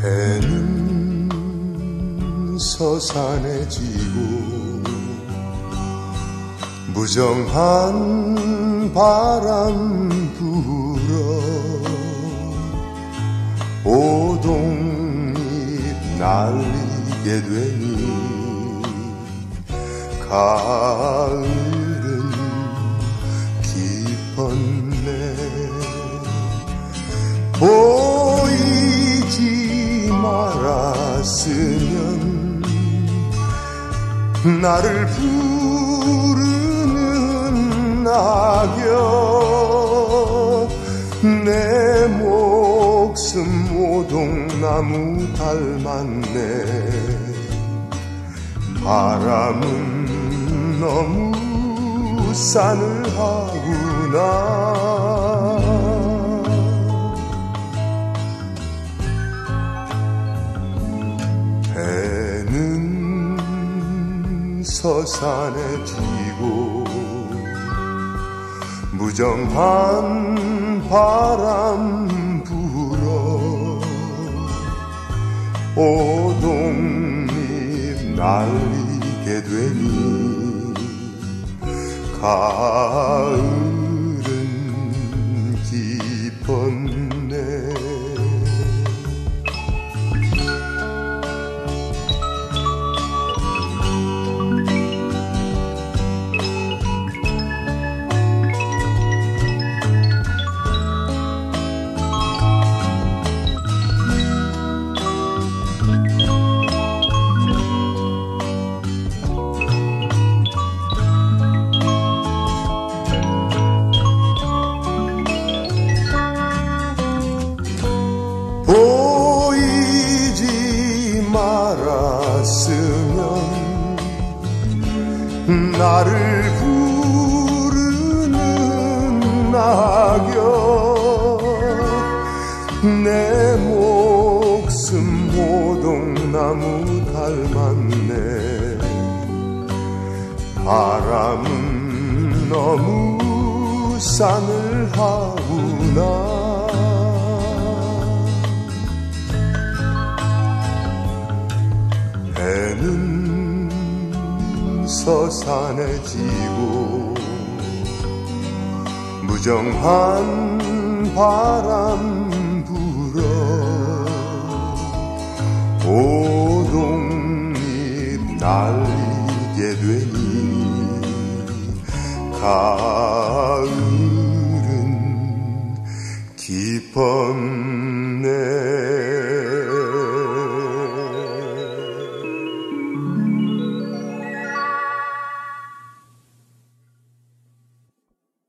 해는 서산에 지고 무정한 바람 불어 오동잎 날리게 되니 가을 나를 부르는 낙엽 내 목숨 오동나무 닮았네. 바람은 너무 싸늘하구나. 해는 서산에 지고 무정한 바람 불어 오동잎 날리게 되니 가을 말았으면 나를 부르는 낙엽 내 목숨 모동나무 닮았네. 바람은 너무 싸늘하구나 서산에 지고 무정한 바람 불어 오동잎 날리게 되니 가을은 깊었네